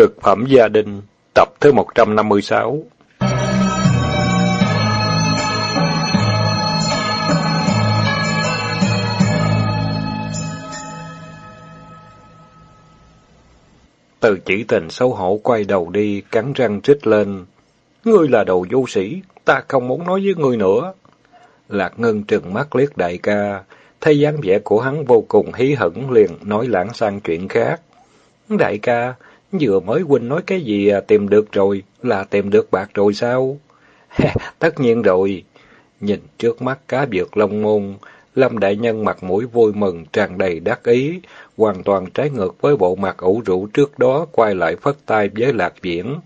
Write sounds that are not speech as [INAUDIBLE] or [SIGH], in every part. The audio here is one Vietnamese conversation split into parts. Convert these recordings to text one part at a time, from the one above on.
Cực phẩm gia đình, tập thứ 156 Từ chỉ tình xấu hổ quay đầu đi, cắn răng trích lên. Ngươi là đầu vô sĩ, ta không muốn nói với ngươi nữa. Lạc Ngân trừng mắt liếc đại ca, thấy dáng vẻ của hắn vô cùng hí hửng liền nói lãng sang chuyện khác. Đại ca, vừa mới huynh nói cái gì à, tìm được rồi, là tìm được bạc rồi sao? Tất nhiên rồi. Nhìn trước mắt cá vượt lông môn, Lâm Đại Nhân mặt mũi vui mừng, tràn đầy đắc ý, hoàn toàn trái ngược với bộ mặt ủ rũ trước đó, quay lại phất tay với Lạc Viễn.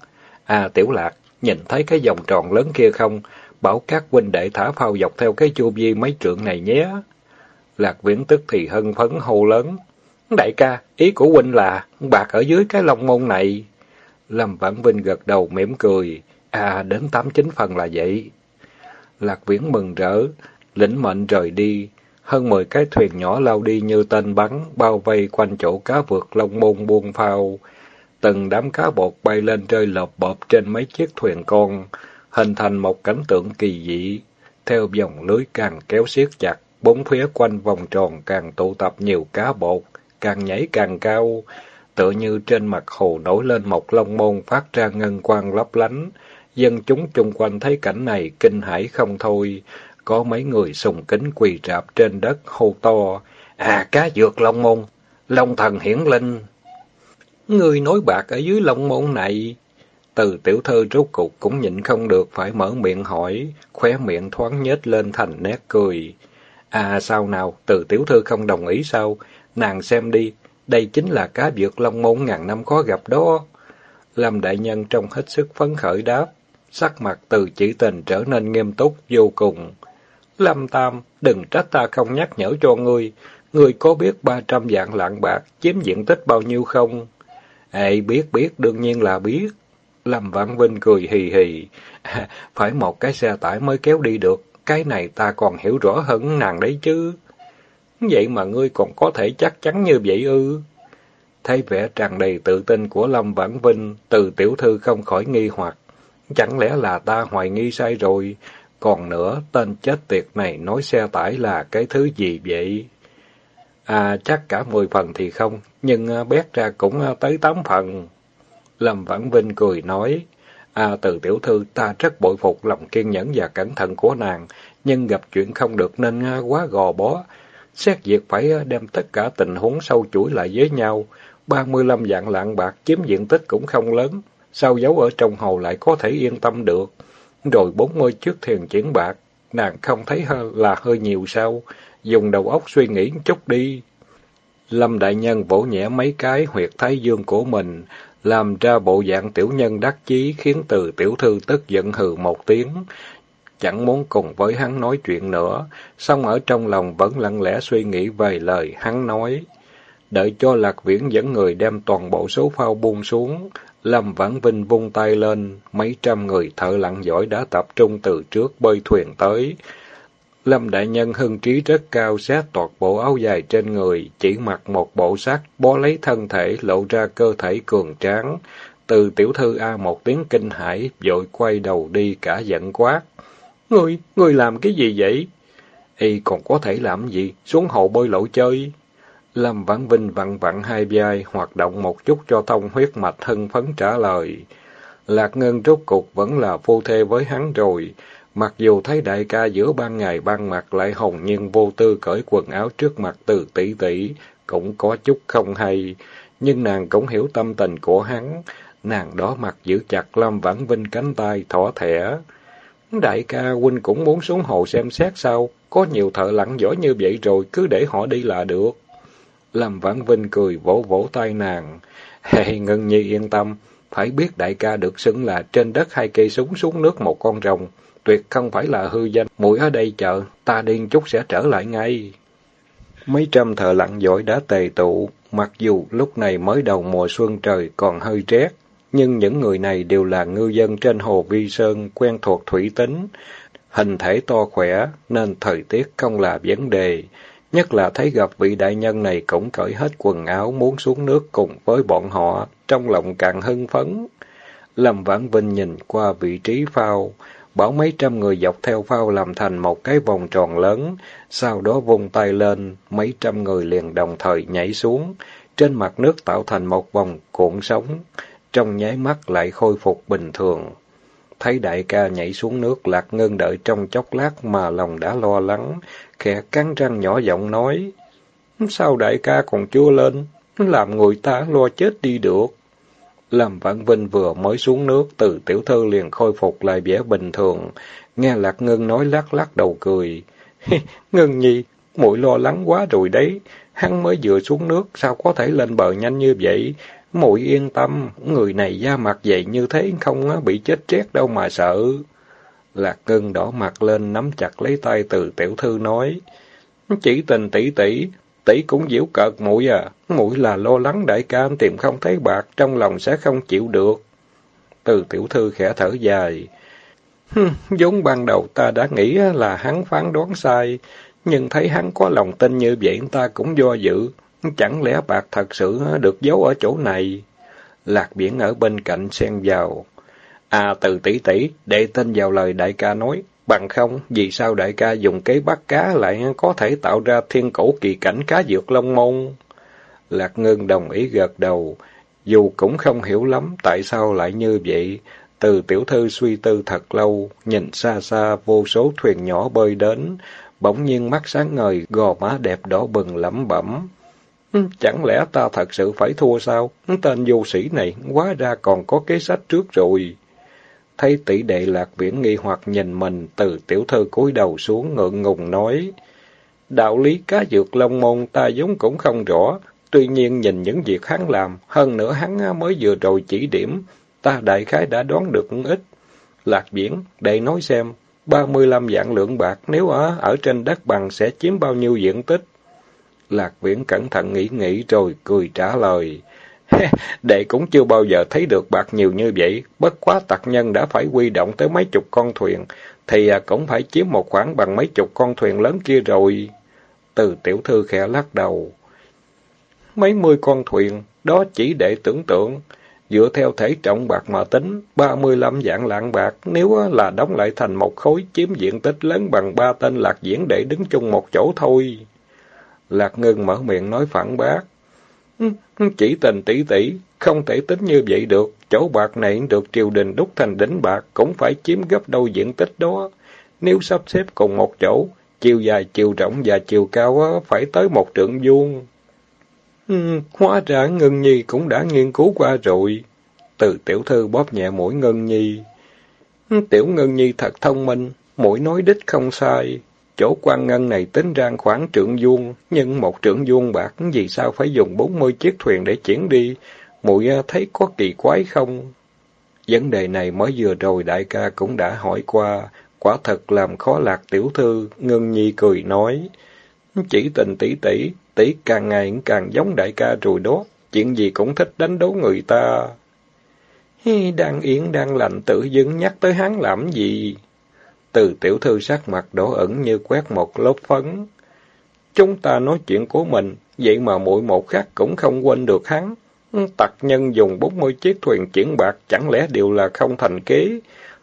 À, Tiểu Lạc, nhìn thấy cái vòng tròn lớn kia không? Bảo các huynh đệ thả phao dọc theo cái chu vi mấy trượng này nhé. Lạc Viễn tức thì hân phấn hô lớn. Đại ca, ý của huynh là bạc ở dưới cái lông môn này. Lâm Vãn Vinh gật đầu mỉm cười. À, đến tám chín phần là vậy. Lạc Viễn mừng rỡ, lĩnh mệnh rời đi. Hơn mười cái thuyền nhỏ lao đi như tên bắn, bao vây quanh chỗ cá vượt lông môn buông phao. Từng đám cá bột bay lên rơi lợp bợp trên mấy chiếc thuyền con, hình thành một cảnh tượng kỳ dị. Theo dòng lưới càng kéo siết chặt, bốn phía quanh vòng tròn càng tụ tập nhiều cá bột, càng nhảy càng cao, tựa như trên mặt hồ nổi lên một lông môn phát ra ngân quang lấp lánh. Dân chúng chung quanh thấy cảnh này kinh hãi không thôi, có mấy người sùng kính quỳ rạp trên đất hô to, à cá dược long môn, long thần hiển linh. Người nói bạc ở dưới long môn này, từ tiểu thư rốt cục cũng nhịn không được phải mở miệng hỏi, khóe miệng thoáng nhếch lên thành nét cười. À sao nào, từ tiểu thư không đồng ý sao? Nàng xem đi, đây chính là cá vượt long môn ngàn năm khó gặp đó. Lâm đại nhân trong hết sức phấn khởi đáp, sắc mặt từ chỉ tình trở nên nghiêm túc vô cùng. Lâm Tam, đừng trách ta không nhắc nhở cho ngươi. Ngươi có biết ba trăm vạn lạng bạc chiếm diện tích bao nhiêu không? Ê, biết biết, đương nhiên là biết. Lâm Vãn Vinh cười hì hì. [LAUGHS] phải một cái xe tải mới kéo đi được. Cái này ta còn hiểu rõ hơn nàng đấy chứ. Vậy mà ngươi còn có thể chắc chắn như vậy ư? Thấy vẻ tràn đầy tự tin của Lâm Vãn Vinh, từ tiểu thư không khỏi nghi hoặc. Chẳng lẽ là ta hoài nghi sai rồi? Còn nữa, tên chết tiệt này nói xe tải là cái thứ gì vậy? À, chắc cả mười phần thì không, nhưng à, bét ra cũng à, tới tám phần. Lâm Vãn Vinh cười nói, À, từ tiểu thư ta rất bội phục lòng kiên nhẫn và cẩn thận của nàng, nhưng gặp chuyện không được nên à, quá gò bó. Xét việc phải ờ, đem tất cả tình huống sâu chuỗi lại với nhau. ba mươi lăm vạn lạng bạc chiếm diện tích cũng không lớn, sao giấu ở trong hồ lại có thể yên tâm được. Rồi bốn mươi chiếc thuyền chuyển bạc, nàng không thấy là hơi nhiều sao? Dùng đầu óc suy nghĩ chút đi. Lâm Đại Nhân vỗ nhẹ mấy cái huyệt thái dương của mình, làm ra bộ dạng tiểu nhân đắc chí khiến từ tiểu thư tức giận hừ một tiếng. Chẳng muốn cùng với hắn nói chuyện nữa, song ở trong lòng vẫn lặng lẽ suy nghĩ về lời hắn nói. Đợi cho Lạc Viễn dẫn người đem toàn bộ số phao buông xuống, Lâm Vãn Vinh vung tay lên, mấy trăm người thợ lặn giỏi đã tập trung từ trước bơi thuyền tới. Lâm Đại Nhân hưng trí rất cao, xét toạt bộ áo dài trên người, chỉ mặc một bộ sắt, bó lấy thân thể, lộ ra cơ thể cường tráng. Từ tiểu thư A một tiếng kinh hãi, vội quay đầu đi cả giận quát. Ngươi, ngươi làm cái gì vậy? Y còn có thể làm gì? Xuống hồ bơi lội chơi. Lâm Vãn Vinh vặn vặn hai vai, hoạt động một chút cho thông huyết mạch hưng phấn trả lời. Lạc Ngân rốt cục vẫn là phu thê với hắn rồi. Mặc dù thấy đại ca giữa ban ngày ban mặt lại hồng nhưng vô tư cởi quần áo trước mặt từ tỷ tỷ, cũng có chút không hay. Nhưng nàng cũng hiểu tâm tình của hắn. Nàng đó mặt giữ chặt Lâm Vãn Vinh cánh tay, thỏ thẻ. Đại ca huynh cũng muốn xuống hồ xem xét sao? Có nhiều thợ lặn giỏi như vậy rồi, cứ để họ đi là được. Lâm Vãn Vinh cười vỗ vỗ tay nàng. Hey, Ngân Nhi yên tâm, phải biết đại ca được xưng là trên đất hai cây súng xuống nước một con rồng, tuyệt không phải là hư danh. Mũi ở đây chờ, ta điên chút sẽ trở lại ngay. Mấy trăm thợ lặn giỏi đã tề tụ, mặc dù lúc này mới đầu mùa xuân trời còn hơi rét, nhưng những người này đều là ngư dân trên hồ Vi Sơn, quen thuộc thủy tính, hình thể to khỏe, nên thời tiết không là vấn đề. Nhất là thấy gặp vị đại nhân này cũng cởi hết quần áo muốn xuống nước cùng với bọn họ, trong lòng càng hưng phấn. Lâm Vãn Vinh nhìn qua vị trí phao, bảo mấy trăm người dọc theo phao làm thành một cái vòng tròn lớn, sau đó vung tay lên, mấy trăm người liền đồng thời nhảy xuống, trên mặt nước tạo thành một vòng cuộn sóng, trong nháy mắt lại khôi phục bình thường. Thấy đại ca nhảy xuống nước, Lạc Ngân đợi trong chốc lát mà lòng đã lo lắng, khẽ cắn răng nhỏ giọng nói, Sao đại ca còn chưa lên? Làm người ta lo chết đi được. làm Vãn Vinh vừa mới xuống nước, từ tiểu thư liền khôi phục lại vẻ bình thường. Nghe Lạc Ngân nói lắc lắc đầu cười. Ngân nhi, muội lo lắng quá rồi đấy. Hắn mới vừa xuống nước, sao có thể lên bờ nhanh như vậy? Muội yên tâm, người này da mặt vậy như thế không bị chết chết đâu mà sợ. Lạc cưng đỏ mặt lên, nắm chặt lấy tay từ tiểu thư nói. Chỉ tình tỷ tỷ, tỷ cũng giễu cợt muội à, muội là lo lắng đại ca tìm không thấy bạc, trong lòng sẽ không chịu được. Từ tiểu thư khẽ thở dài. Giống ban đầu ta đã nghĩ là hắn phán đoán sai, nhưng thấy hắn có lòng tin như vậy ta cũng do dự. Chẳng lẽ bạc thật sự được giấu ở chỗ này? Lạc biển ở bên cạnh xen vào. À từ tỷ tỷ, để tin vào lời đại ca nói. Bằng không, vì sao đại ca dùng cái bắt cá lại có thể tạo ra thiên cổ kỳ cảnh cá dược long môn? Lạc Ngân đồng ý gật đầu, dù cũng không hiểu lắm tại sao lại như vậy. Từ tiểu thư suy tư thật lâu, nhìn xa xa vô số thuyền nhỏ bơi đến, bỗng nhiên mắt sáng ngời, gò má đẹp đỏ bừng lẩm bẩm. Chẳng lẽ ta thật sự phải thua sao? Tên vô sĩ này, quá ra còn có kế sách trước rồi. Thấy tỷ đệ lạc viễn nghi hoặc nhìn mình, từ tiểu thư cúi đầu xuống ngượng ngùng nói. Đạo lý cá dược long môn ta giống cũng không rõ, tuy nhiên nhìn những việc hắn làm, hơn nữa hắn mới vừa rồi chỉ điểm, ta đại khái đã đoán được ít. Lạc viễn, đệ nói xem, ba mươi lăm vạn lượng bạc nếu ở, ở trên đất bằng sẽ chiếm bao nhiêu diện tích? Lạc Viễn cẩn thận nghĩ nghĩ rồi cười trả lời. [LAUGHS] Đệ cũng chưa bao giờ thấy được bạc nhiều như vậy, bất quá tặc nhân đã phải quy động tới mấy chục con thuyền, thì à, cũng phải chiếm một khoản bằng mấy chục con thuyền lớn kia rồi. Từ tiểu thư khẽ lắc đầu. Mấy mươi con thuyền, đó chỉ để tưởng tượng. Dựa theo thể trọng bạc mà tính, ba mươi lăm lạng bạc, nếu à, là đóng lại thành một khối chiếm diện tích lớn bằng ba tên lạc diễn để đứng chung một chỗ thôi. Lạc Ngân mở miệng nói phản bác. Ừ, chỉ tình tỷ tỷ, không thể tính như vậy được. Chỗ bạc này được triều đình đúc thành đỉnh bạc, cũng phải chiếm gấp đôi diện tích đó. Nếu sắp xếp cùng một chỗ, chiều dài, chiều rộng và chiều cao phải tới một trượng vuông. Ừ, hóa ra Ngân Nhi cũng đã nghiên cứu qua rồi. Từ tiểu thư bóp nhẹ mũi Ngân Nhi. Ừ, tiểu Ngân Nhi thật thông minh, mũi nói đích không sai. Chỗ quan ngân này tính ra khoảng trượng vuông, nhưng một trượng vuông bạc vì sao phải dùng bốn mươi chiếc thuyền để chuyển đi? Mụi à, thấy có kỳ quái không? Vấn đề này mới vừa rồi đại ca cũng đã hỏi qua, quả thật làm khó lạc tiểu thư, ngân nhi cười nói. Chỉ tình tỷ tỷ, tỷ càng ngày càng giống đại ca rồi đó, chuyện gì cũng thích đánh đố người ta. Hi, đang yên đang lành tự dưng nhắc tới hắn làm gì? Từ tiểu thư sắc mặt đỏ ẩn như quét một lớp phấn. Chúng ta nói chuyện của mình, vậy mà mỗi một khắc cũng không quên được hắn. Tặc nhân dùng bốn mươi chiếc thuyền chuyển bạc chẳng lẽ đều là không thành kế.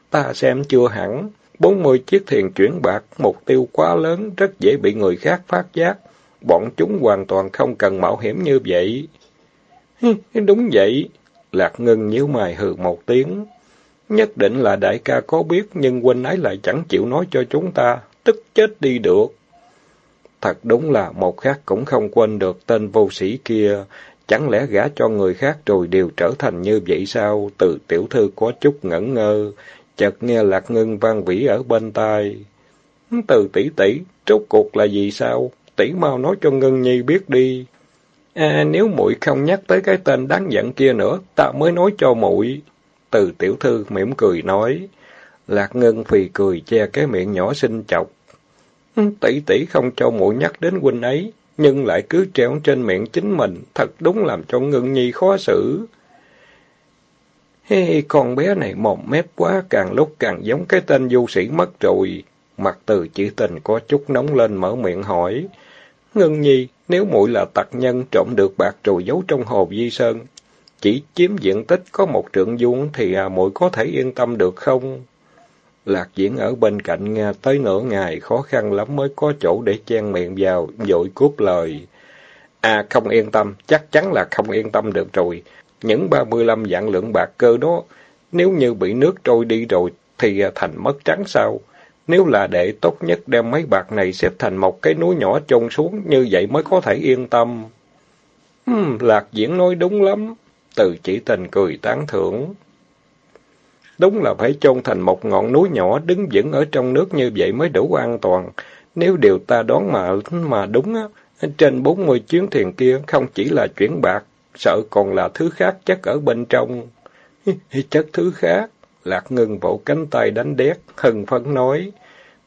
Ta xem chưa hẳn. bốn mươi chiếc thuyền chuyển bạc, mục tiêu quá lớn, rất dễ bị người khác phát giác. Bọn chúng hoàn toàn không cần mạo hiểm như vậy. Đúng vậy. Lạc Ngân nhíu mày hừ một tiếng. Nhất định là đại ca có biết, nhưng huynh ấy lại chẳng chịu nói cho chúng ta, tức chết đi được. Thật đúng là một khác cũng không quên được tên vô sĩ kia, chẳng lẽ gả cho người khác rồi đều trở thành như vậy sao? Từ tiểu thư có chút ngẩn ngơ, chợt nghe lạc ngưng vang vĩ ở bên tai. Từ tỷ tỷ, rốt cuộc là gì sao? Tỷ mau nói cho Ngân Nhi biết đi. À, nếu muội không nhắc tới cái tên đáng giận kia nữa, ta mới nói cho muội. Từ tiểu thư mỉm cười nói. Lạc Ngân phì cười che cái miệng nhỏ xinh chọc. Tỷ tỷ không cho muội nhắc đến huynh ấy, nhưng lại cứ treo trên miệng chính mình, thật đúng làm cho Ngân Nhi khó xử. Hey, con bé này mồm mép quá, càng lúc càng giống cái tên du sĩ mất rồi. Mặt từ chỉ tình có chút nóng lên mở miệng hỏi. Ngân nhi, nếu muội là tặc nhân trộm được bạc rồi giấu trong hồ di sơn, chỉ chiếm diện tích có một trượng vuông thì à, muội có thể yên tâm được không? Lạc diễn ở bên cạnh nghe tới nửa ngày, khó khăn lắm mới có chỗ để chen miệng vào, dội cúp lời. À không yên tâm, chắc chắn là không yên tâm được rồi. Những ba mươi lăm vạn lượng bạc cơ đó, nếu như bị nước trôi đi rồi thì à, thành mất trắng sao? Nếu là đệ tốt nhất đem mấy bạc này xếp thành một cái núi nhỏ chôn xuống, như vậy mới có thể yên tâm. Hmm, lạc diễn nói đúng lắm. Từ chỉ tình cười tán thưởng. Đúng là phải chôn thành một ngọn núi nhỏ đứng vững ở trong nước như vậy mới đủ an toàn. Nếu điều ta đoán mà mà đúng á, trên bốn mươi chuyến thuyền kia không chỉ là chuyển bạc, sợ còn là thứ khác chất ở bên trong. [LAUGHS] chất thứ khác. Lạc ngưng vỗ cánh tay đánh đét, hừng phấn nói.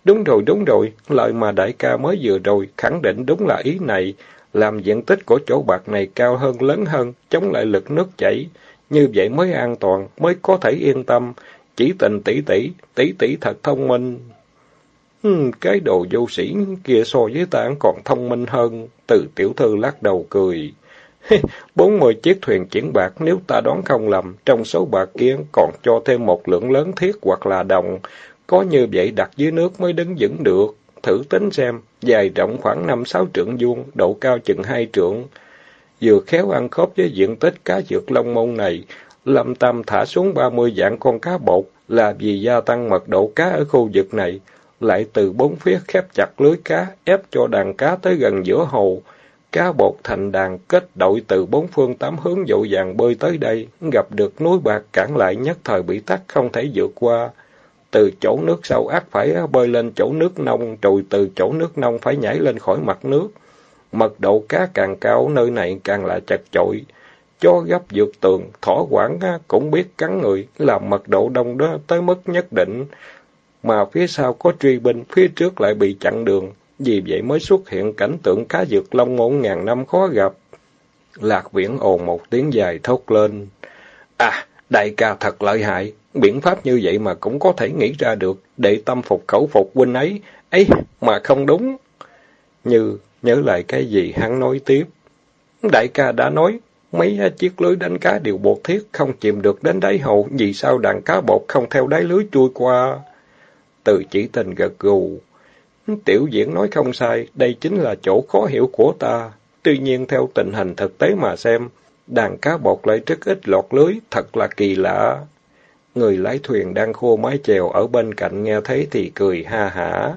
Đúng rồi, đúng rồi, lời mà đại ca mới vừa rồi, khẳng định đúng là ý này. Làm diện tích của chỗ bạc này cao hơn, lớn hơn, chống lại lực nước chảy. Như vậy mới an toàn, mới có thể yên tâm. Chỉ tình tỷ tỷ, tỷ tỷ thật thông minh. Hmm, cái đồ vô sĩ kia so với ta còn thông minh hơn. Từ tiểu thư lắc đầu cười. [LAUGHS] Bốn mươi chiếc thuyền chuyển bạc, nếu ta đoán không lầm, trong số bạc kia còn cho thêm một lượng lớn thiết hoặc là đồng. Có như vậy đặt dưới nước mới đứng vững được. Thử tính xem, dài rộng khoảng năm sáu trượng vuông, độ cao chừng hai trượng. Vừa khéo ăn khớp với diện tích cá dược long môn này, Lâm Tam thả xuống ba mươi dạng con cá bột là vì gia tăng mật độ cá ở khu vực này, lại từ bốn phía khép chặt lưới cá, ép cho đàn cá tới gần giữa hồ. Cá bột thành đàn kết đội từ bốn phương tám hướng dội vàng bơi tới đây, gặp được núi bạc cản lại nhất thời bị tắt không thể vượt qua. Từ chỗ nước sâu ác phải bơi lên chỗ nước nông, rồi từ chỗ nước nông phải nhảy lên khỏi mặt nước. Mật độ cá càng cao, nơi này càng là chật chội. Cho gấp vượt tường, thỏ quảng cũng biết cắn người, làm mật độ đông đó tới mức nhất định. Mà phía sau có truy binh, phía trước lại bị chặn đường. Vì vậy mới xuất hiện cảnh tượng cá dược long ngôn ngàn năm khó gặp. Lạc viễn ồn một tiếng dài thốt lên. À, đại ca thật lợi hại, biện pháp như vậy mà cũng có thể nghĩ ra được, để tâm phục khẩu phục huynh ấy. ấy mà không đúng. Như nhớ lại cái gì hắn nói tiếp. Đại ca đã nói, mấy chiếc lưới đánh cá đều buộc thiết, không chìm được đến đáy hồ, vì sao đàn cá bột không theo đáy lưới chui qua? Từ chỉ tình gật gù. Tiểu diễn nói không sai, đây chính là chỗ khó hiểu của ta. Tuy nhiên theo tình hình thực tế mà xem, đàn cá bột lại rất ít lọt lưới, thật là kỳ lạ. Người lái thuyền đang khô mái chèo ở bên cạnh nghe thấy thì cười ha hả.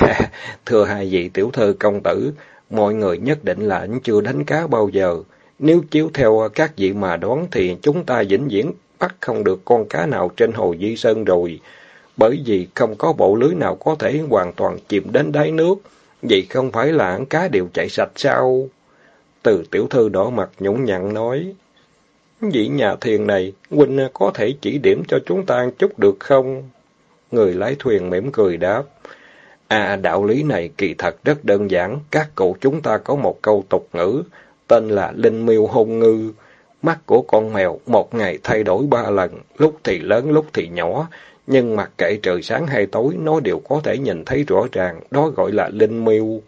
[LAUGHS] Thưa hai vị tiểu thư công tử, mọi người nhất định là anh chưa đánh cá bao giờ. Nếu chiếu theo các vị mà đoán thì chúng ta vĩnh viễn bắt không được con cá nào trên hồ Di Sơn rồi. Bởi vì không có bộ lưới nào có thể hoàn toàn chìm đến đáy nước. Vậy không phải là cá đều chạy sạch sao? Từ tiểu thư đỏ mặt nhũng nhặn nói. Vị nhà thiền này, huynh có thể chỉ điểm cho chúng ta chút được không? Người lái thuyền mỉm cười đáp. À, đạo lý này kỳ thật rất đơn giản. Các cụ chúng ta có một câu tục ngữ, tên là Linh Miêu Hôn Ngư. Mắt của con mèo một ngày thay đổi ba lần, lúc thì lớn lúc thì nhỏ, nhưng mặc kệ trời sáng hay tối, nó đều có thể nhìn thấy rõ ràng, đó gọi là Linh Miêu.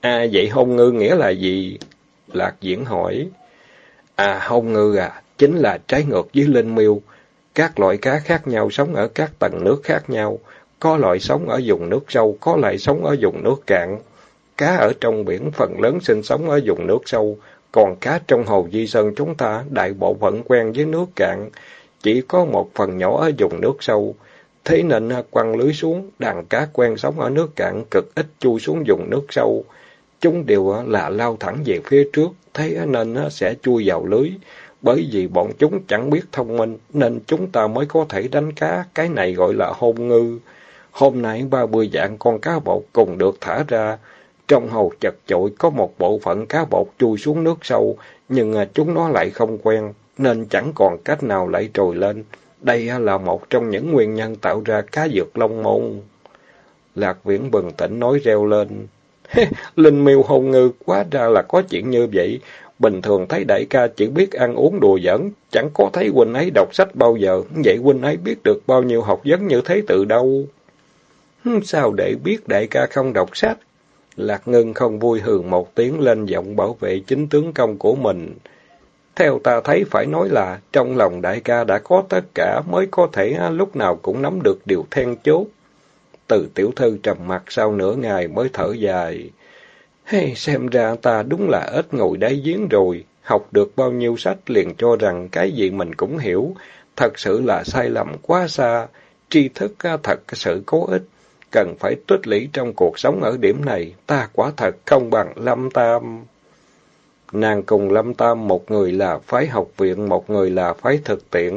À, vậy hôn ngư nghĩa là gì? Lạc diễn hỏi. À, hông ngư à, chính là trái ngược với Linh Miêu. Các loại cá khác nhau sống ở các tầng nước khác nhau. Có loại sống ở vùng nước sâu, có loại sống ở vùng nước cạn. Cá ở trong biển phần lớn sinh sống ở vùng nước sâu, còn cá trong hồ Di Sơn chúng ta đại bộ phận quen với nước cạn, chỉ có một phần nhỏ ở vùng nước sâu. Thế nên quăng lưới xuống, đàn cá quen sống ở nước cạn cực ít chui xuống vùng nước sâu. Chúng đều là lao thẳng về phía trước, thế nên sẽ chui vào lưới. Bởi vì bọn chúng chẳng biết thông minh, nên chúng ta mới có thể đánh cá, cái này gọi là hôn ngư. Hôm nay ba mươi dạng con cá bột cùng được thả ra. Trong hồ chật chội có một bộ phận cá bột chui xuống nước sâu, nhưng à, chúng nó lại không quen, nên chẳng còn cách nào lại trồi lên. Đây là một trong những nguyên nhân tạo ra cá dược long môn. Lạc viễn bừng tỉnh nói reo lên. [LAUGHS] Linh miêu hồn ngư, quá ra là có chuyện như vậy. Bình thường thấy đại ca chỉ biết ăn uống đùa giỡn, chẳng có thấy huynh ấy đọc sách bao giờ. Vậy huynh ấy biết được bao nhiêu học vấn như thế từ đâu? Sao để biết đại ca không đọc sách? Lạc Ngân không vui hường một tiếng lên giọng bảo vệ chính tướng công của mình. Theo ta thấy phải nói là trong lòng đại ca đã có tất cả mới có thể lúc nào cũng nắm được điều then chốt. Từ tiểu thư trầm mặt sau nửa ngày mới thở dài. Hey, xem ra ta đúng là ít ngồi đáy giếng rồi, học được bao nhiêu sách liền cho rằng cái gì mình cũng hiểu, thật sự là sai lầm quá xa, tri thức thật sự có ích, cần phải tích lũy trong cuộc sống ở điểm này, ta quả thật không bằng Lâm Tam. Nàng cùng Lâm Tam một người là phái học viện, một người là phái thực tiễn,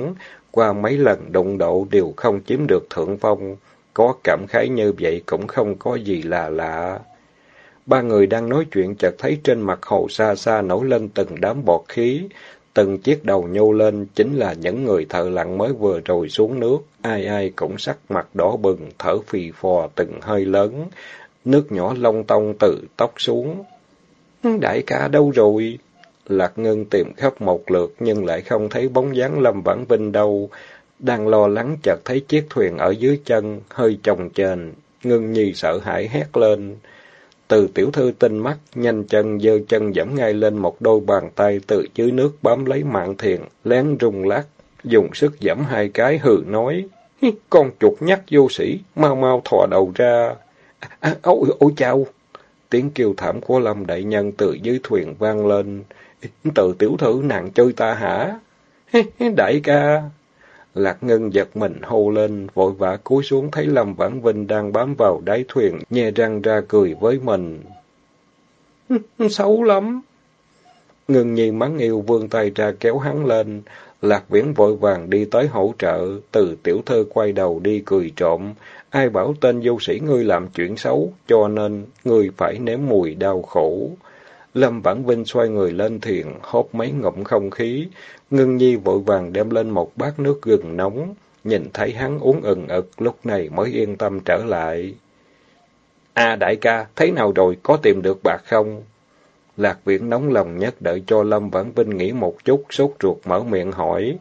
qua mấy lần đụng độ đều không chiếm được thượng phong, có cảm khái như vậy cũng không có gì là lạ. Ba người đang nói chuyện chợt thấy trên mặt hồ xa xa nổi lên từng đám bọt khí, từng chiếc đầu nhô lên chính là những người thợ lặn mới vừa rồi xuống nước, ai ai cũng sắc mặt đỏ bừng, thở phì phò từng hơi lớn, nước nhỏ lông tông từ tóc xuống. Đại ca đâu rồi? Lạc Ngân tìm khắp một lượt nhưng lại không thấy bóng dáng Lâm Vãn Vinh đâu. Đang lo lắng chợt thấy chiếc thuyền ở dưới chân, hơi chồng chền. ngưng Nhi sợ hãi hét lên. Từ tiểu thư tinh mắt, nhanh chân giơ chân dẫm ngay lên một đôi bàn tay từ dưới nước bám lấy mạng thiền, lén rung lắc, dùng sức dẫm hai cái hừ nói. Con chuột nhắc vô sĩ, mau mau thò đầu ra. À, à, ôi, ôi chào! Tiếng kêu thảm của Lâm Đại Nhân từ dưới thuyền vang lên. Từ tiểu thư nàng chơi ta hả? Đại ca! Lạc Ngân giật mình hô lên, vội vã cúi xuống thấy Lâm Vãn Vinh đang bám vào đáy thuyền, nhe răng ra cười với mình. [LAUGHS] Xấu lắm! Ngân nhi mắng yêu vươn tay ra kéo hắn lên. Lạc Viễn vội vàng đi tới hỗ trợ, từ tiểu thơ quay đầu đi cười trộm. Ai bảo tên du sĩ ngươi làm chuyện xấu, cho nên ngươi phải nếm mùi đau khổ. Lâm Vãn Vinh xoay người lên thuyền, hốt mấy ngụm không khí. Ngân Nhi vội vàng đem lên một bát nước gừng nóng. Nhìn thấy hắn uống ừng ực, lúc này mới yên tâm trở lại. À đại ca, thấy nào rồi, có tìm được bạc không? Lạc Viễn nóng lòng nhất đợi cho Lâm Vãn Vinh nghỉ một chút, sốt ruột mở miệng hỏi.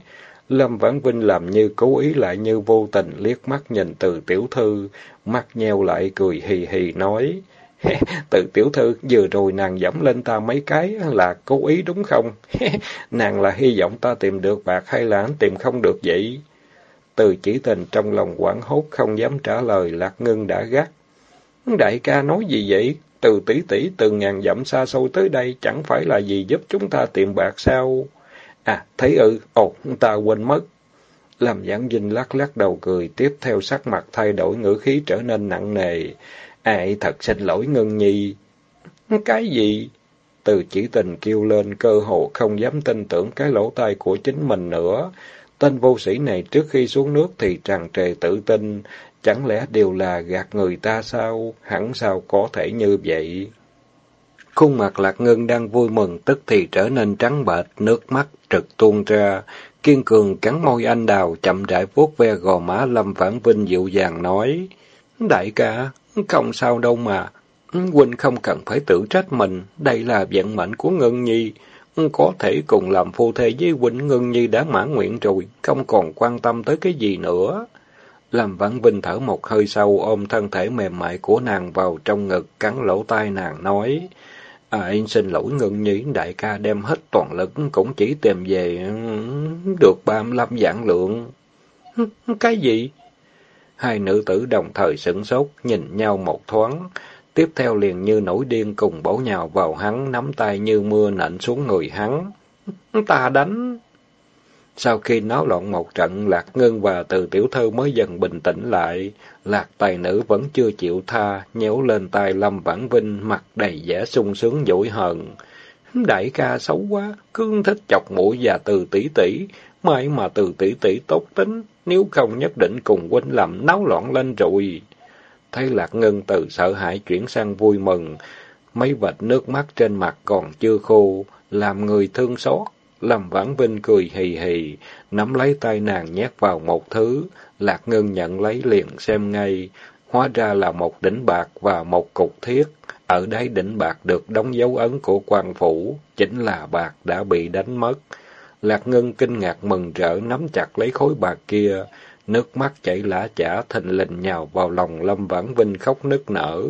Lâm Vãn Vinh làm như cố ý lại như vô tình liếc mắt nhìn từ tiểu thư, mắt nheo lại cười hì hì nói. [LAUGHS] Từ tiểu thư, vừa rồi nàng dẫm lên ta mấy cái là cố ý đúng không? [LAUGHS] nàng là hy vọng ta tìm được bạc hay là tìm không được vậy? Từ chỉ tình trong lòng quảng hốt không dám trả lời, Lạc Ngân đã gắt. Đại ca nói gì vậy? Từ tỷ tỷ từ ngàn dặm xa xôi tới đây chẳng phải là gì giúp chúng ta tìm bạc sao? À, thấy ư, ồ, ta quên mất. Làm giảng dinh lắc lắc đầu cười, tiếp theo sắc mặt thay đổi ngữ khí trở nên nặng nề. Ai thật xin lỗi Ngân Nhi. Cái gì? Từ chỉ tình kêu lên cơ hồ không dám tin tưởng cái lỗ tai của chính mình nữa. Tên vô sĩ này trước khi xuống nước thì tràn trề tự tin. Chẳng lẽ đều là gạt người ta sao? Hẳn sao có thể như vậy? Khuôn mặt Lạc Ngân đang vui mừng tức thì trở nên trắng bệch, nước mắt trực tuôn ra. Kiên cường cắn môi anh đào, chậm rãi vuốt ve gò má Lâm Vãn Vinh dịu dàng nói. Đại ca, không sao đâu mà. Huynh không cần phải tự trách mình. Đây là vận mệnh của Ngân Nhi. Có thể cùng làm phu thê với Huynh Ngân Nhi đã mãn nguyện rồi. Không còn quan tâm tới cái gì nữa. Làm Văn Vinh thở một hơi sâu ôm thân thể mềm mại của nàng vào trong ngực, cắn lỗ tai nàng nói. À, anh xin lỗi Ngân Nhi, đại ca đem hết toàn lực cũng chỉ tìm về ừ, được ba mươi lăm vạn lượng. Cái gì? Hai nữ tử đồng thời sửng sốt, nhìn nhau một thoáng. Tiếp theo liền như nổi điên cùng bổ nhào vào hắn, nắm tay như mưa nện xuống người hắn. [LAUGHS] Ta đánh! Sau khi náo loạn một trận, Lạc Ngân và Từ Tiểu Thư mới dần bình tĩnh lại. Lạc tài nữ vẫn chưa chịu tha, nhéo lên tay Lâm Vãn Vinh, mặt đầy vẻ sung sướng dỗi hờn. Đại ca xấu quá, cương thích chọc mũi và Từ tỷ tỷ, May mà từ tỷ tỷ tốt tính, nếu không nhất định cùng huynh làm náo loạn lên rồi. Thấy Lạc Ngân từ sợ hãi chuyển sang vui mừng, mấy vệt nước mắt trên mặt còn chưa khô, làm người thương xót. Lâm Vãn Vinh cười hì hì, nắm lấy tay nàng nhét vào một thứ, Lạc Ngân nhận lấy liền xem ngay, hóa ra là một đỉnh bạc và một cục thiết. Ở đáy đỉnh bạc được đóng dấu ấn của quan phủ, chính là bạc đã bị đánh mất. Lạc Ngân kinh ngạc mừng rỡ nắm chặt lấy khối bạc kia, nước mắt chảy lã chả thình lình nhào vào lòng Lâm Vãn Vinh khóc nức nở.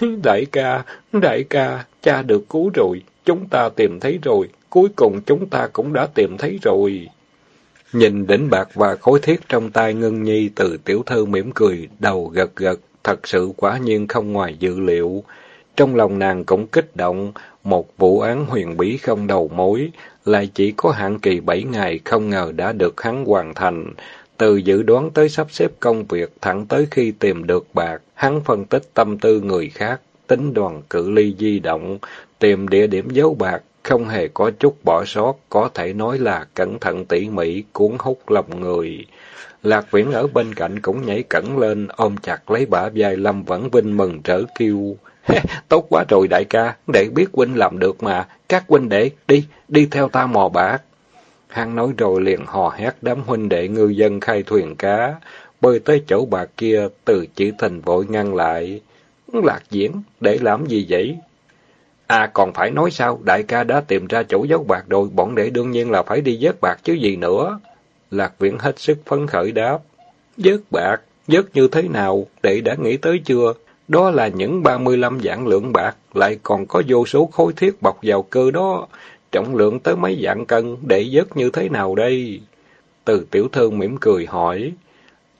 [LAUGHS] Đại ca, đại ca, cha được cứu rồi, chúng ta tìm thấy rồi, cuối cùng chúng ta cũng đã tìm thấy rồi. Nhìn đỉnh bạc và khối thiết trong tay Ngân Nhi từ tiểu thư mỉm cười, đầu gật gật, thật sự quả nhiên không ngoài dự liệu. Trong lòng nàng cũng kích động, một vụ án huyền bí không đầu mối, lại chỉ có hạn kỳ bảy ngày không ngờ đã được hắn hoàn thành. Từ dự đoán tới sắp xếp công việc thẳng tới khi tìm được bạc, hắn phân tích tâm tư người khác, tính đoàn cự ly di động, tìm địa điểm giấu bạc, không hề có chút bỏ sót, có thể nói là cẩn thận tỉ mỉ, cuốn hút lòng người. Lạc Viễn ở bên cạnh cũng nhảy cẩn lên, ôm chặt lấy bả vai Lâm Vẫn Vinh mừng trở kêu. [LAUGHS] Tốt quá rồi đại ca, để biết huynh làm được mà, các huynh đệ, đi, đi theo ta mò bạc. Hắn nói rồi liền hò hét đám huynh đệ ngư dân khai thuyền cá, bơi tới chỗ bạc kia, từ chỉ thành vội ngăn lại. Lạc diễn, để làm gì vậy? À còn phải nói sao, đại ca đã tìm ra chỗ giấu bạc rồi, bọn đệ đương nhiên là phải đi vớt bạc chứ gì nữa. Lạc viễn hết sức phấn khởi đáp. Vớt bạc, vớt như thế nào, đệ đã nghĩ tới chưa? Đó là những ba mươi lăm lượng bạc, lại còn có vô số khối thiết bọc vào cơ đó. Trọng lượng tới mấy dạng cân, để dớt như thế nào đây? Từ tiểu thư mỉm cười hỏi.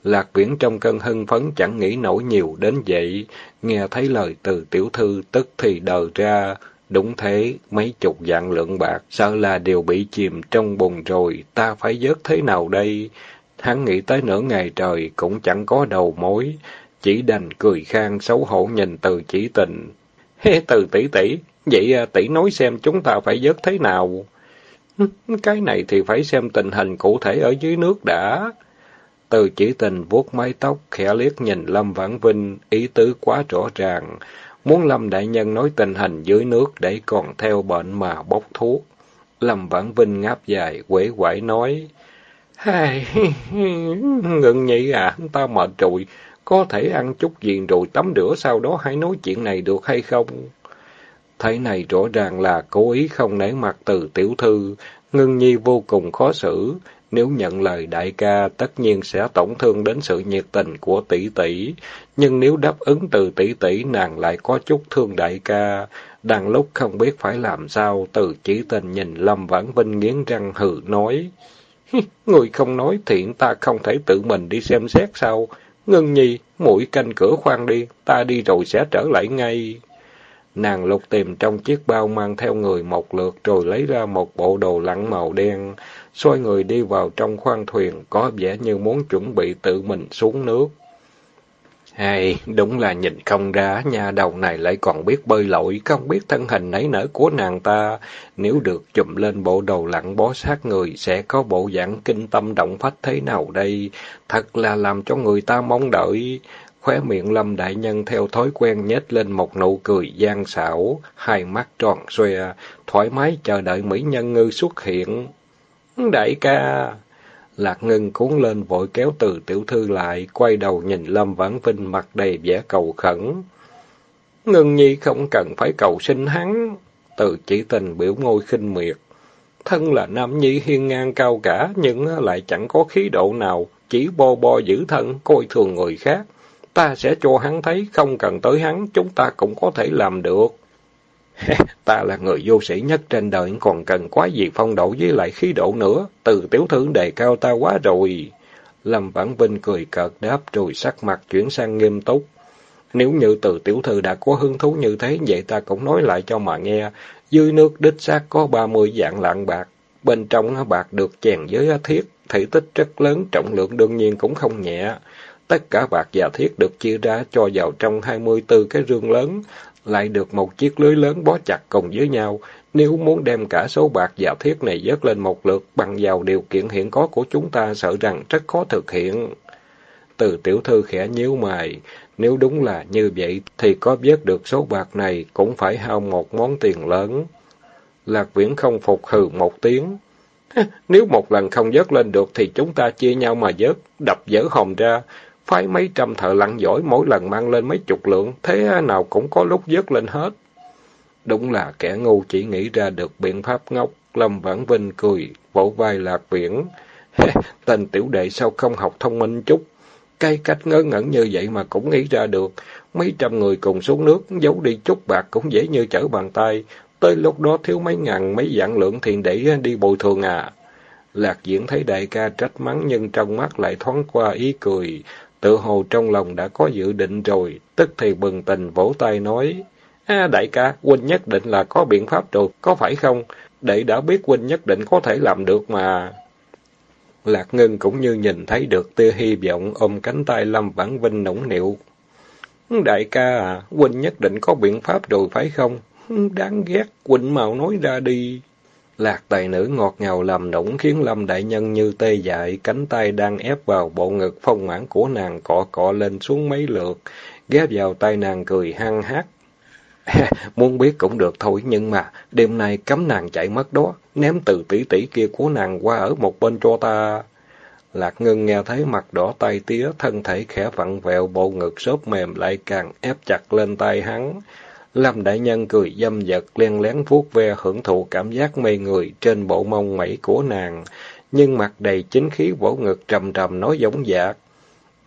Lạc viễn trong cơn hưng phấn chẳng nghĩ nổi nhiều đến vậy, nghe thấy lời từ tiểu thư tức thì đờ ra. Đúng thế, mấy chục dạng lượng bạc, sợ là đều bị chìm trong bùn rồi, ta phải vớt thế nào đây? Hắn nghĩ tới nửa ngày trời cũng chẳng có đầu mối, chỉ đành cười khang xấu hổ nhìn từ chỉ tình. Hê từ tỷ tỷ, vậy à, tỷ nói xem chúng ta phải vớt thế nào? Cái này thì phải xem tình hình cụ thể ở dưới nước đã. Từ chỉ tình vuốt mái tóc, khẽ liếc nhìn Lâm Vãn Vinh, ý tứ quá rõ ràng. Muốn Lâm Đại Nhân nói tình hình dưới nước để còn theo bệnh mà bốc thuốc. Lâm Vãn Vinh ngáp dài, quể quải nói. Hai, ngừng nhị à, ta mệt rồi, có thể ăn chút gì rồi tắm rửa sau đó hãy nói chuyện này được hay không? thế này rõ ràng là cố ý không nể mặt từ tiểu thư, ngưng nhi vô cùng khó xử. Nếu nhận lời đại ca, tất nhiên sẽ tổn thương đến sự nhiệt tình của tỷ tỷ. Nhưng nếu đáp ứng từ tỷ tỷ, nàng lại có chút thương đại ca. Đang lúc không biết phải làm sao, từ chỉ tình nhìn Lâm Vãn Vinh nghiến răng hừ nói. [LAUGHS] Người không nói thiện ta không thể tự mình đi xem xét sao? Ngân nhi, mũi canh cửa khoan đi, ta đi rồi sẽ trở lại ngay. Nàng lục tìm trong chiếc bao mang theo người một lượt rồi lấy ra một bộ đồ lặn màu đen, xoay người đi vào trong khoang thuyền, có vẻ như muốn chuẩn bị tự mình xuống nước. Hay, đúng là nhìn không ra, nhà đầu này lại còn biết bơi lội, không biết thân hình nảy nở của nàng ta. Nếu được chùm lên bộ đầu lặn bó sát người, sẽ có bộ dạng kinh tâm động phách thế nào đây? Thật là làm cho người ta mong đợi. Khóe miệng lâm đại nhân theo thói quen nhếch lên một nụ cười gian xảo, hai mắt tròn xoe, thoải mái chờ đợi mỹ nhân ngư xuất hiện. Đại ca! Lạc Ngân cuốn lên vội kéo từ tiểu thư lại, quay đầu nhìn Lâm Vãn Vinh mặt đầy vẻ cầu khẩn. Ngân Nhi không cần phải cầu xin hắn. Từ chỉ tình biểu ngôi khinh miệt. Thân là nam nhi hiên ngang cao cả, nhưng lại chẳng có khí độ nào, chỉ bo bo giữ thân, coi thường người khác. Ta sẽ cho hắn thấy, không cần tới hắn, chúng ta cũng có thể làm được. [LAUGHS] ta là người vô sĩ nhất trên đời, còn cần quá gì phong độ với lại khí độ nữa. Từ tiểu thư đề cao ta quá rồi. Lâm Vãn Vinh cười cợt đáp rồi sắc mặt chuyển sang nghiêm túc. Nếu như từ tiểu thư đã có hứng thú như thế, vậy ta cũng nói lại cho mà nghe. Dưới nước đích xác có ba mươi dạng lạng bạc. Bên trong bạc được chèn với thiết, thể tích rất lớn, trọng lượng đương nhiên cũng không nhẹ. Tất cả bạc và thiết được chia ra cho vào trong hai mươi tư cái rương lớn, lại được một chiếc lưới lớn bó chặt cùng với nhau. Nếu muốn đem cả số bạc và thiết này dớt lên một lượt bằng vào điều kiện hiện có của chúng ta sợ rằng rất khó thực hiện. Từ tiểu thư khẽ nhíu mày, nếu đúng là như vậy thì có vớt được số bạc này cũng phải hao một món tiền lớn. Lạc viễn không phục hừ một tiếng. [LAUGHS] Nếu một lần không dớt lên được thì chúng ta chia nhau mà dớt, đập dở hòm ra, phái mấy trăm thợ lặn giỏi mỗi lần mang lên mấy chục lượng, thế nào cũng có lúc vớt lên hết. Đúng là kẻ ngu chỉ nghĩ ra được biện pháp ngốc, Lâm Vãn Vinh cười, vỗ vai lạc viễn. [LAUGHS] Tên tiểu đệ sao không học thông minh chút? Cái cách ngớ ngẩn như vậy mà cũng nghĩ ra được. Mấy trăm người cùng xuống nước, giấu đi chút bạc cũng dễ như trở bàn tay. Tới lúc đó thiếu mấy ngàn, mấy vạn lượng thiền để đi bồi thường à. Lạc diễn thấy đại ca trách mắng nhưng trong mắt lại thoáng qua ý cười. Tự hồ trong lòng đã có dự định rồi, tức thì bừng tình vỗ tay nói. À, đại ca, huynh nhất định là có biện pháp rồi, có phải không? Đệ đã biết huynh nhất định có thể làm được mà. Lạc Ngân cũng như nhìn thấy được tia hy vọng ôm cánh tay Lâm Vãn Vinh nũng nịu. Đại ca à, huynh nhất định có biện pháp rồi phải không? Đáng ghét, huynh mau nói ra đi. Lạc tài nữ ngọt ngào làm nũng khiến Lâm Đại Nhân như tê dại, cánh tay đang ép vào bộ ngực phong mãn của nàng cọ cọ lên xuống mấy lượt, ghép vào tay nàng cười hăng hát. [LAUGHS] Muốn biết cũng được thôi, nhưng mà đêm nay cấm nàng chạy mất đó, ném từ tỷ tỷ kia của nàng qua ở một bên cho ta. Lạc Ngân nghe thấy mặt đỏ tay tía, thân thể khẽ vặn vẹo, bộ ngực xốp mềm lại càng ép chặt lên tay hắn. Lâm Đại Nhân cười dâm dật, len lén vuốt ve hưởng thụ cảm giác mê người trên bộ mông mẩy của nàng, nhưng mặt đầy chính khí vỗ ngực trầm trầm nói giống dạc.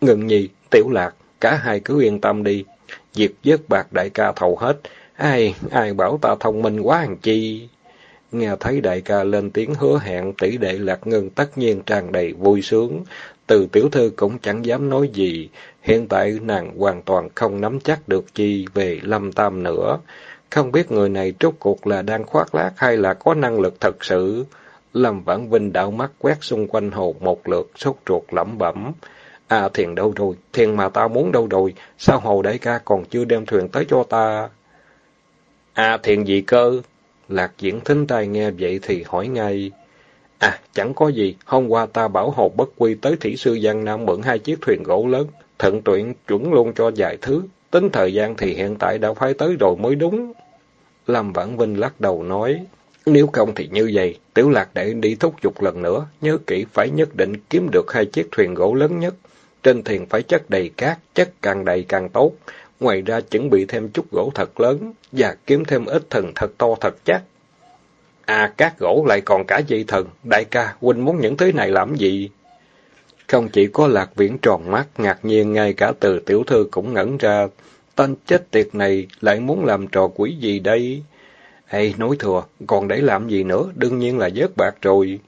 Ngừng nhi, tiểu lạc, cả hai cứ yên tâm đi, việc vớt bạc đại ca thầu hết, ai, ai bảo ta thông minh quá hàng chi. Nghe thấy đại ca lên tiếng hứa hẹn, tỷ đệ lạc ngân tất nhiên tràn đầy vui sướng, từ tiểu thư cũng chẳng dám nói gì, hiện tại nàng hoàn toàn không nắm chắc được chi về Lâm Tam nữa. Không biết người này rốt cuộc là đang khoác lác hay là có năng lực thật sự. Lâm Vãn Vinh đảo mắt quét xung quanh hồ một lượt, sốt ruột lẩm bẩm. À thiền đâu rồi, thiền mà ta muốn đâu rồi, sao hồ đại ca còn chưa đem thuyền tới cho ta? À thiền gì cơ? Lạc diễn thính tai nghe vậy thì hỏi ngay. À, chẳng có gì, hôm qua ta bảo hồ bất quy tới thủy sư Giang Nam mượn hai chiếc thuyền gỗ lớn, thận tuyển chuẩn luôn cho vài thứ, tính thời gian thì hiện tại đã phải tới rồi mới đúng. Lâm Vãn Vinh lắc đầu nói, nếu không thì như vậy, tiểu lạc để đi thúc giục lần nữa, nhớ kỹ phải nhất định kiếm được hai chiếc thuyền gỗ lớn nhất. Trên thuyền phải chất đầy cát, chất càng đầy càng tốt. Ngoài ra chuẩn bị thêm chút gỗ thật lớn, và kiếm thêm ít thần thật to thật chắc. À, cát gỗ lại còn cả dây thần. Đại ca, huynh muốn những thứ này làm gì? Không chỉ có lạc viễn tròn mắt, ngạc nhiên ngay cả từ tiểu thư cũng ngẩn ra. Tên chết tiệt này lại muốn làm trò quỷ gì đây? Ê, nói thừa, còn để làm gì nữa? Đương nhiên là vớt bạc rồi.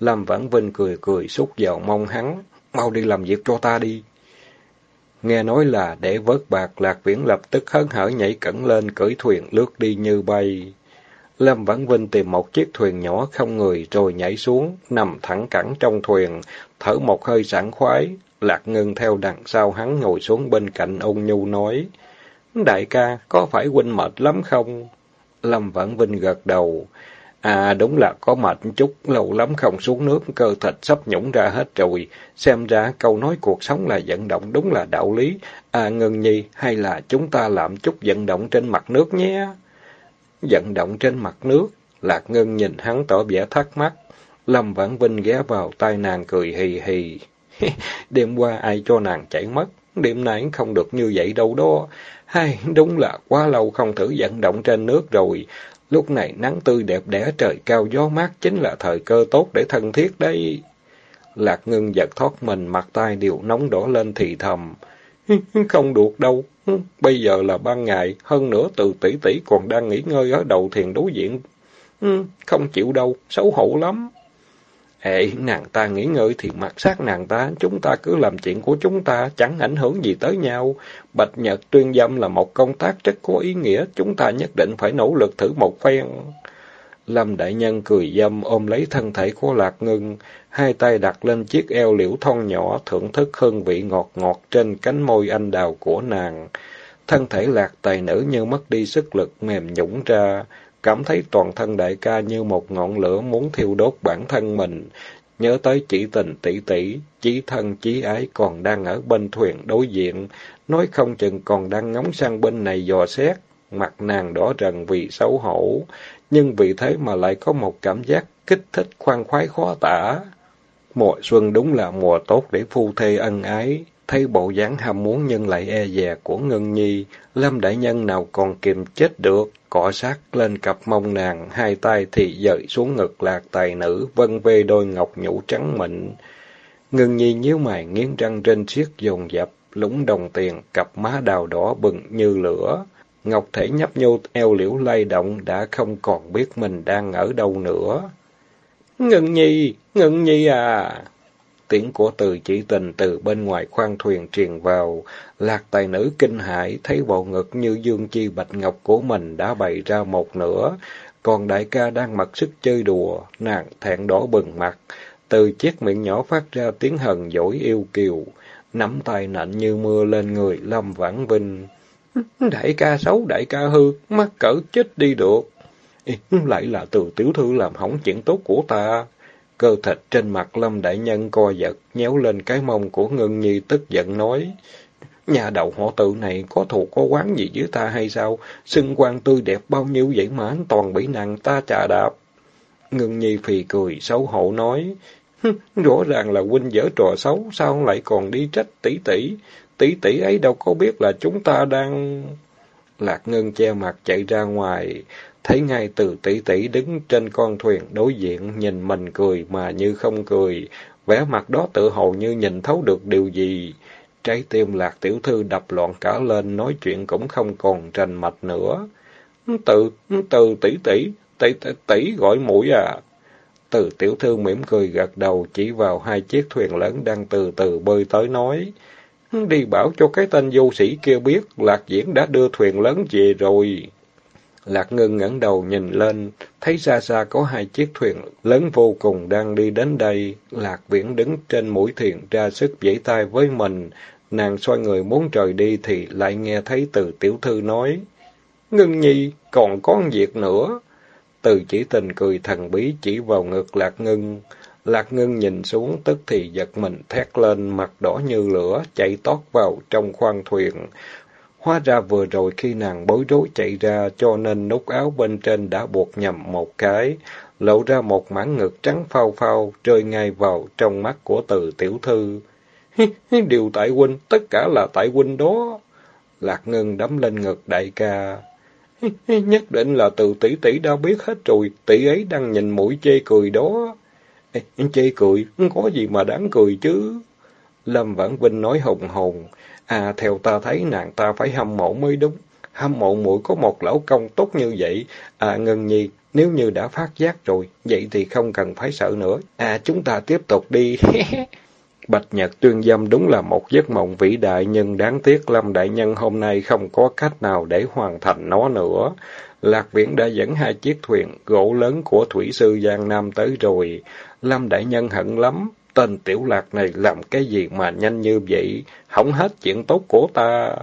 Lâm Vãn Vinh cười cười xúc vào mong hắn. Mau đi làm việc cho ta đi. Nghe nói là để vớt bạc, Lạc Viễn lập tức hớn hở nhảy cẩn lên, cưỡi thuyền lướt đi như bay. Lâm Vãn Vinh tìm một chiếc thuyền nhỏ không người rồi nhảy xuống, nằm thẳng cẳng trong thuyền, thở một hơi sảng khoái. Lạc Ngân theo đằng sau hắn ngồi xuống bên cạnh ôn nhu nói, Đại ca, có phải huynh mệt lắm không? Lâm Vãn Vinh gật đầu. À đúng là có mệt chút, lâu lắm không xuống nước, cơ thịt sắp nhũng ra hết rồi. Xem ra câu nói cuộc sống là vận động đúng là đạo lý. À ngừng Nhi, hay là chúng ta làm chút vận động trên mặt nước nhé? Vận động trên mặt nước, Lạc Ngân nhìn hắn tỏ vẻ thắc mắc. Lâm Vãn Vinh ghé vào tai nàng cười hì hì. [LAUGHS] Đêm qua ai cho nàng chảy mất, đêm nay không được như vậy đâu đó. Hay, đúng là quá lâu không thử vận động trên nước rồi. Lúc này nắng tươi đẹp đẽ trời cao gió mát chính là thời cơ tốt để thân thiết đấy. Lạc ngưng giật thoát mình, mặt tay đều nóng đỏ lên thì thầm. [LAUGHS] Không được đâu, bây giờ là ban ngày, hơn nữa từ tỷ tỷ còn đang nghỉ ngơi ở đầu thiền đối diện. Không chịu đâu, xấu hổ lắm. Ê, nàng ta nghỉ ngơi thì mặc sát nàng ta, chúng ta cứ làm chuyện của chúng ta, chẳng ảnh hưởng gì tới nhau. Bạch Nhật tuyên dâm là một công tác rất có ý nghĩa, chúng ta nhất định phải nỗ lực thử một phen. Lâm Đại Nhân cười dâm ôm lấy thân thể của Lạc Ngân, hai tay đặt lên chiếc eo liễu thon nhỏ, thưởng thức hương vị ngọt ngọt trên cánh môi anh đào của nàng. Thân thể Lạc tài nữ như mất đi sức lực mềm nhũng ra, cảm thấy toàn thân đại ca như một ngọn lửa muốn thiêu đốt bản thân mình. Nhớ tới chỉ tình tỷ tỷ, chí thân chí ái còn đang ở bên thuyền đối diện, nói không chừng còn đang ngóng sang bên này dò xét. Mặt nàng đỏ rần vì xấu hổ, nhưng vì thế mà lại có một cảm giác kích thích khoan khoái khó tả. Mùa xuân đúng là mùa tốt để phu thê ân ái. Thấy bộ dáng ham muốn nhân lại e dè của Ngân Nhi, Lâm Đại Nhân nào còn kiềm chết được, cọ sát lên cặp mông nàng, hai tay thì dời xuống ngực lạc tài nữ, vân vê đôi ngọc nhũ trắng mịn. Ngân nhi nhíu mày nghiến răng trên chiếc dồn dập, lũng đồng tiền, cặp má đào đỏ bừng như lửa. Ngọc thể nhấp nhô eo liễu lay động đã không còn biết mình đang ở đâu nữa. Ngân nhi, ngân nhi à! Tiếng của từ chỉ tình từ bên ngoài khoang thuyền truyền vào, lạc tài nữ kinh hãi thấy bộ ngực như dương chi bạch ngọc của mình đã bày ra một nửa, còn đại ca đang mặc sức chơi đùa, nàng thẹn đỏ bừng mặt, từ chiếc miệng nhỏ phát ra tiếng hần dỗi yêu kiều, nắm tay nạnh như mưa lên người Lâm Vãn Vinh. Đại ca xấu, đại ca hư, mắc cỡ chết đi được. Lại là từ tiểu thư làm hỏng chuyện tốt của ta. Cơ thịt trên mặt Lâm Đại Nhân co giật, nhéo lên cái mông của Ngân Nhi tức giận nói. Nhà đầu họ tự này có thù có quán gì với ta hay sao? Xưng quan tươi đẹp bao nhiêu vậy mà anh toàn bị nàng ta trà đạp. Ngân Nhi phì cười, xấu hổ nói. Rõ ràng là huynh dở trò xấu, sao lại còn đi trách tỷ tỷ? Tỷ tỷ ấy đâu có biết là chúng ta đang... Lạc Ngân che mặt chạy ra ngoài, thấy ngay từ tỷ tỷ đứng trên con thuyền đối diện, nhìn mình cười mà như không cười, vẻ mặt đó tự hồ như nhìn thấu được điều gì. Trái tim lạc tiểu thư đập loạn cả lên, nói chuyện cũng không còn rành mạch nữa. Từ, từ tỷ tỷ, tỷ tỷ, tỷ gọi mũi à. Từ tiểu thư mỉm cười gật đầu chỉ vào hai chiếc thuyền lớn đang từ từ bơi tới nói. Đi bảo cho cái tên vô sĩ kia biết, Lạc Diễn đã đưa thuyền lớn về rồi. Lạc Ngân ngẩng đầu nhìn lên, thấy xa xa có hai chiếc thuyền lớn vô cùng đang đi đến đây. Lạc Viễn đứng trên mũi thuyền ra sức vẫy tay với mình. Nàng xoay người muốn rời đi thì lại nghe thấy từ tiểu thư nói. Ngân nhi, còn có việc nữa. Từ chỉ tình cười thần bí chỉ vào ngực Lạc Ngân. Lạc Ngân nhìn xuống tức thì giật mình thét lên, mặt đỏ như lửa, chạy tót vào trong khoang thuyền. Hóa ra vừa rồi khi nàng bối rối chạy ra cho nên nút áo bên trên đã buộc nhầm một cái, lộ ra một mảng ngực trắng phao phao rơi ngay vào trong mắt của từ tiểu thư. Điều tại huynh, tất cả là tại huynh đó. Lạc Ngân đấm lên ngực đại ca. Nhất định là từ tỷ tỷ đã biết hết rồi, tỷ ấy đang nhìn mũi chê cười đó. Chê cười, có gì mà đáng cười chứ? Lâm Vãn Vinh nói hùng hồn. À, theo ta thấy nàng ta phải hâm mộ mới đúng. Hâm mộ muội có một lão công tốt như vậy. À, Ngân Nhi, nếu như đã phát giác rồi, vậy thì không cần phải sợ nữa. À, chúng ta tiếp tục đi. [LAUGHS] Bạch Nhật tuyên dâm đúng là một giấc mộng vĩ đại nhưng đáng tiếc Lâm Đại Nhân hôm nay không có cách nào để hoàn thành nó nữa. Lạc Viễn đã dẫn hai chiếc thuyền gỗ lớn của Thủy sư Giang Nam tới rồi. Lâm Đại Nhân hận lắm. Tên Tiểu Lạc này làm cái gì mà nhanh như vậy? Hỏng hết chuyện tốt của ta.